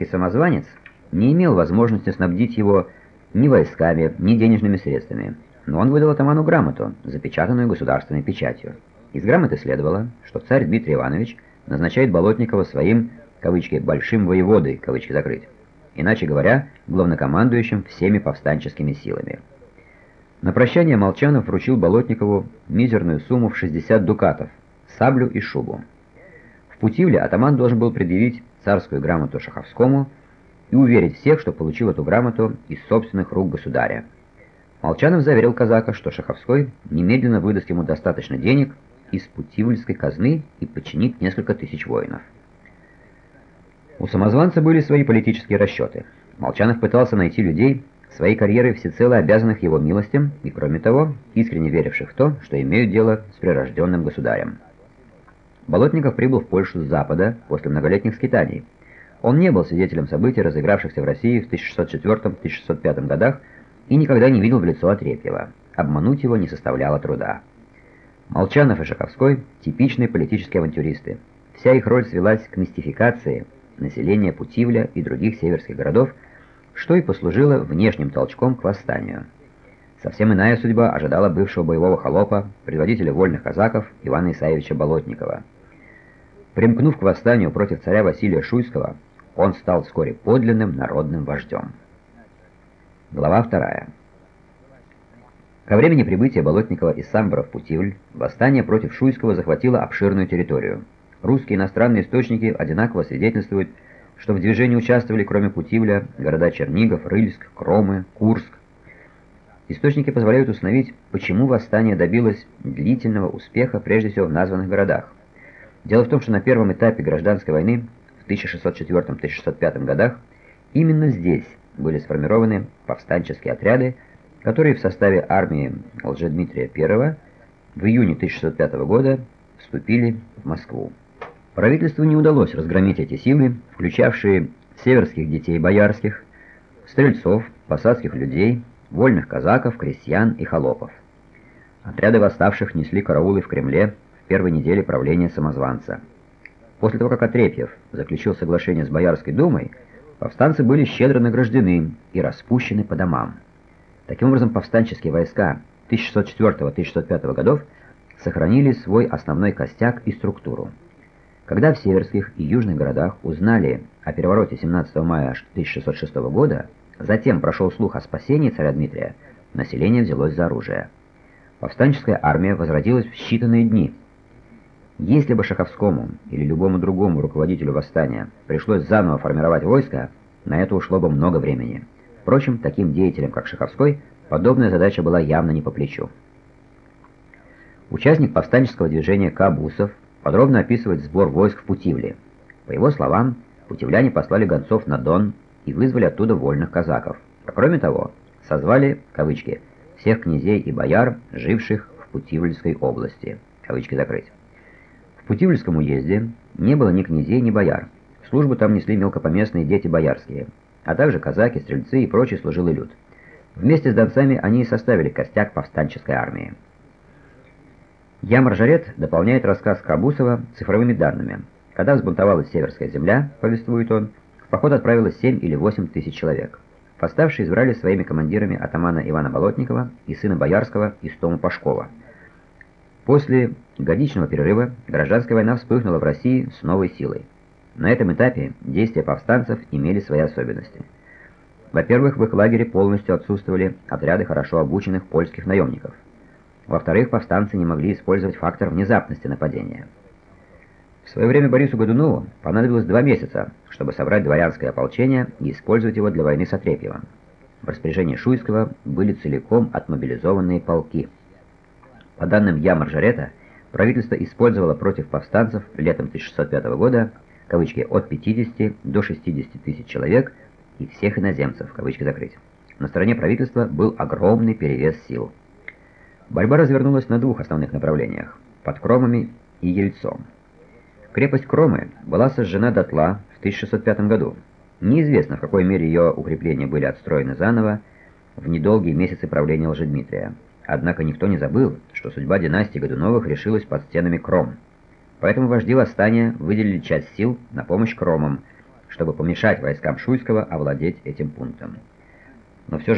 Северский самозванец не имел возможности снабдить его ни войсками, ни денежными средствами, но он выдал атаману грамоту, запечатанную государственной печатью. Из грамоты следовало, что царь Дмитрий Иванович назначает Болотникова своим, кавычки, «большим воеводой», кавычки закрыть, иначе говоря, главнокомандующим всеми повстанческими силами. На прощание Молчанов вручил Болотникову мизерную сумму в 60 дукатов, саблю и шубу. В Путивле атаман должен был предъявить царскую грамоту Шаховскому и уверить всех, что получил эту грамоту из собственных рук государя. Молчанов заверил казака, что Шаховской немедленно выдаст ему достаточно денег из Путивльской казны и подчинит несколько тысяч воинов. У самозванца были свои политические расчеты. Молчанов пытался найти людей, своей карьерой всецело обязанных его милостям и, кроме того, искренне веривших в то, что имеют дело с прирожденным государем. Болотников прибыл в Польшу с запада после многолетних скитаний. Он не был свидетелем событий, разыгравшихся в России в 1604-1605 годах, и никогда не видел в лицо Отрепьева. Обмануть его не составляло труда. Молчанов и Шаковской – типичные политические авантюристы. Вся их роль свелась к мистификации населения Путивля и других северских городов, что и послужило внешним толчком к восстанию. Совсем иная судьба ожидала бывшего боевого холопа, предводителя вольных казаков Ивана Исаевича Болотникова. Примкнув к восстанию против царя Василия Шуйского, он стал вскоре подлинным народным вождем. Глава вторая. Ко времени прибытия Болотникова из Самбора в Путивль, восстание против Шуйского захватило обширную территорию. Русские и иностранные источники одинаково свидетельствуют, что в движении участвовали, кроме Путивля, города Чернигов, Рыльск, Кромы, Курск. Источники позволяют установить, почему восстание добилось длительного успеха прежде всего в названных городах. Дело в том, что на первом этапе гражданской войны в 1604-1605 годах именно здесь были сформированы повстанческие отряды, которые в составе армии Лжедмитрия I в июне 1605 года вступили в Москву. Правительству не удалось разгромить эти силы, включавшие северских детей боярских, стрельцов, посадских людей, вольных казаков, крестьян и холопов. Отряды восставших несли караулы в Кремле в первой неделе правления самозванца. После того, как Отрепьев заключил соглашение с Боярской думой, повстанцы были щедро награждены и распущены по домам. Таким образом, повстанческие войска 1604-1605 годов сохранили свой основной костяк и структуру. Когда в северских и южных городах узнали о перевороте 17 мая 1606 года, затем прошел слух о спасении царя Дмитрия, население взялось за оружие. Повстанческая армия возродилась в считанные дни. Если бы Шаховскому или любому другому руководителю восстания пришлось заново формировать войско, на это ушло бы много времени. Впрочем, таким деятелям, как Шаховской, подобная задача была явно не по плечу. Участник повстанческого движения Кабусов подробно описывает сбор войск в Путивле. По его словам, путивляне послали гонцов на Дон и вызвали оттуда вольных казаков. А кроме того, созвали, кавычки, всех князей и бояр, живших в Путивльской области, кавычки закрыть. В Путивльском уезде не было ни князей, ни бояр. Службу там несли мелкопоместные дети боярские, а также казаки, стрельцы и прочий служилый люд. Вместе с донцами они и составили костяк повстанческой армии. Я Маржарет дополняет рассказ Кабусова цифровыми данными. Когда взбунтовалась Северская земля, повествует он, поход отправилось 7 или 8 тысяч человек. Восставшие избрали своими командирами атамана Ивана Болотникова и сына Боярского Истома Пашкова. После годичного перерыва гражданская война вспыхнула в России с новой силой. На этом этапе действия повстанцев имели свои особенности. Во-первых, в их лагере полностью отсутствовали отряды хорошо обученных польских наемников – во-вторых, повстанцы не могли использовать фактор внезапности нападения. В свое время Борису Годунову понадобилось два месяца, чтобы собрать дворянское ополчение и использовать его для войны с Отрепьевым. В распоряжении Шуйского были целиком отмобилизованные полки. По данным Я Маржарета, правительство использовало против повстанцев летом 1605 года кавычки, от 50 до 60 тысяч человек и всех иноземцев, кавычки закрыть. На стороне правительства был огромный перевес сил. Борьба развернулась на двух основных направлениях – под Кромами и Ельцом. Крепость Кромы была сожжена дотла в 1605 году. Неизвестно, в какой мере ее укрепления были отстроены заново в недолгие месяцы правления Лжедмитрия. Однако никто не забыл, что судьба династии Годуновых решилась под стенами Кром. Поэтому вожди восстания выделили часть сил на помощь Кромам, чтобы помешать войскам Шуйского овладеть этим пунктом. Но все же